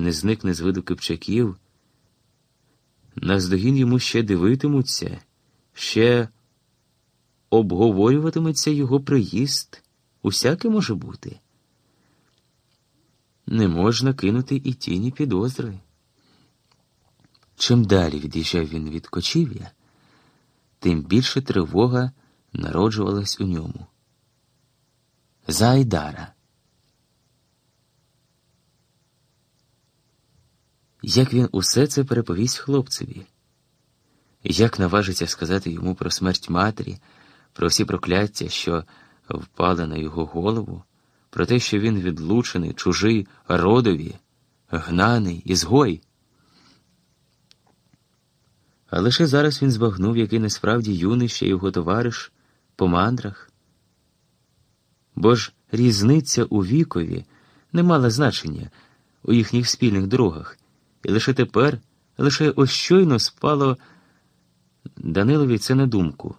не зникне з виду кипчаків, наздогін йому ще дивитимуться, ще обговорюватиметься його приїзд. Усяке може бути. Не можна кинути і тіні підозри. Чим далі від'їжджав він від кочів'я, тим більше тривога народжувалась у ньому. За. Як він усе це переповість хлопцеві? Як наважиться сказати йому про смерть матері, про всі прокляття, що впали на його голову, про те, що він відлучений, чужий родові, гнаний, ізгой? А лише зараз він збагнув, який насправді юний ще його товариш по мандрах. Бо ж різниця у вікові не мала значення у їхніх спільних дорогах, і лише тепер, лише ось щойно спало Данилові це на думку,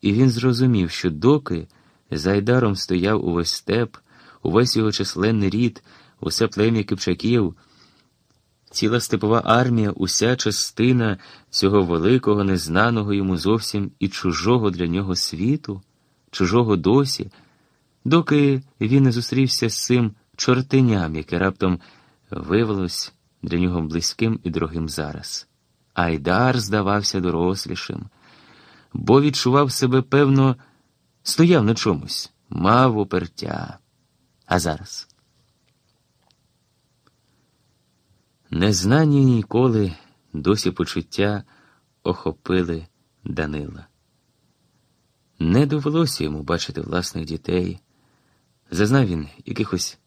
і він зрозумів, що доки за Айдаром стояв увесь степ, увесь його численний рід, усе плем'я Кипчаків. Ціла степова армія, уся частина цього великого, незнаного йому зовсім і чужого для нього світу, чужого досі, доки він не зустрівся з цим чортеням, яке раптом виявилось для нього близьким і дорогим зараз. Айдар здавався дорослішим, бо відчував себе, певно, стояв на чомусь, мав опертя. А зараз. Незнані ніколи досі почуття охопили Данила. Не довелося йому бачити власних дітей. Зазнав він якихось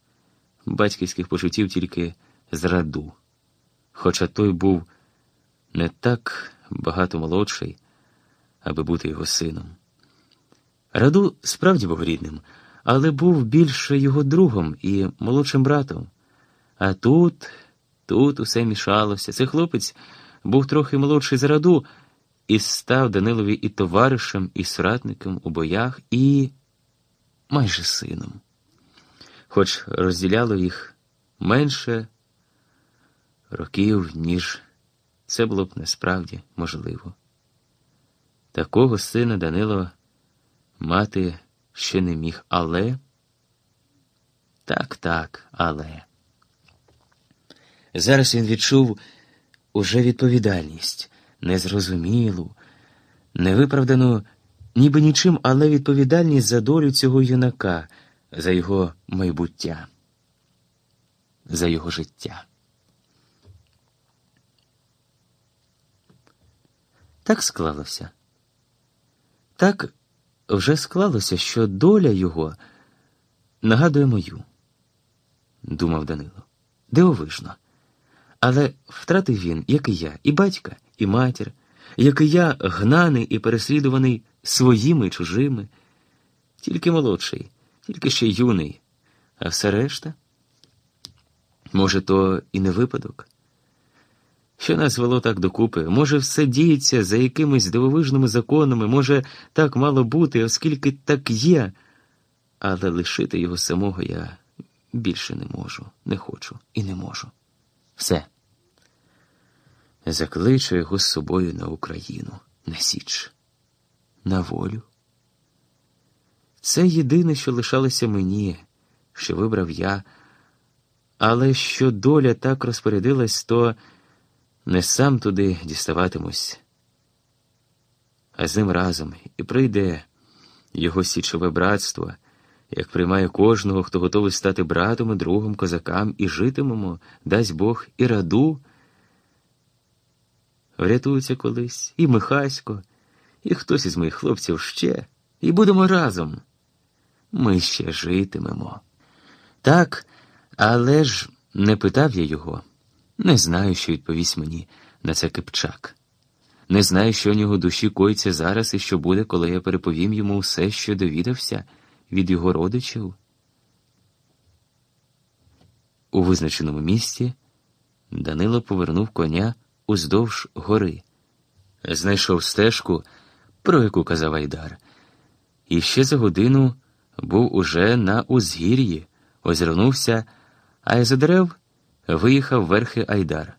батьківських почуттів тільки з раду, хоча той був не так багато молодший, аби бути його сином. Раду справді був рідним, але був більше його другом і молодшим братом. А тут. Тут усе мішалося. Цей хлопець був трохи молодший за раду і став Данилові і товаришем, і соратником у боях, і майже сином. Хоч розділяло їх менше років, ніж це було б насправді можливо. Такого сина Данило мати ще не міг, але так, так, але. Зараз він відчув уже відповідальність, незрозумілу, невиправдану ніби нічим, але відповідальність за долю цього юнака, за його майбуття, за його життя. Так склалося. Так вже склалося, що доля його нагадує мою, думав Данило. Дивовижно. Але втратив він, як і я, і батька, і матір, як і я, гнаний і переслідуваний своїми чужими, тільки молодший, тільки ще юний, а все решта? Може, то і не випадок? Що нас вело так докупи? Може, все діється за якимись дивовижними законами, може, так мало бути, оскільки так є, але лишити його самого я більше не можу, не хочу і не можу. Все закличе його з собою на Україну, на Січ, на волю. Це єдине, що лишалося мені, що вибрав я, але що доля так розпорядилась, то не сам туди діставатимусь, а з ним разом і прийде його січове братство, як приймає кожного, хто готовий стати братом і другом козакам, і житимемо, дасть Бог, і раду. Врятується колись і Михасько, і хтось із моїх хлопців ще, і будемо разом. Ми ще житимемо. Так, але ж не питав я його. Не знаю, що відповість мені на це Кипчак. Не знаю, що у нього душі коїться зараз і що буде, коли я переповім йому все, що довідався від його родичів. У визначеному місці Данило повернув коня уздовж гори, знайшов стежку, про яку казав Айдар, і ще за годину був уже на узгір'ї, озирнувся, а із за дерев виїхав верхи Айдар.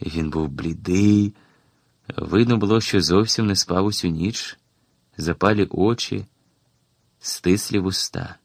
Він був блідий, видно було, що зовсім не спав усю ніч, запалі очі, стислі вуста.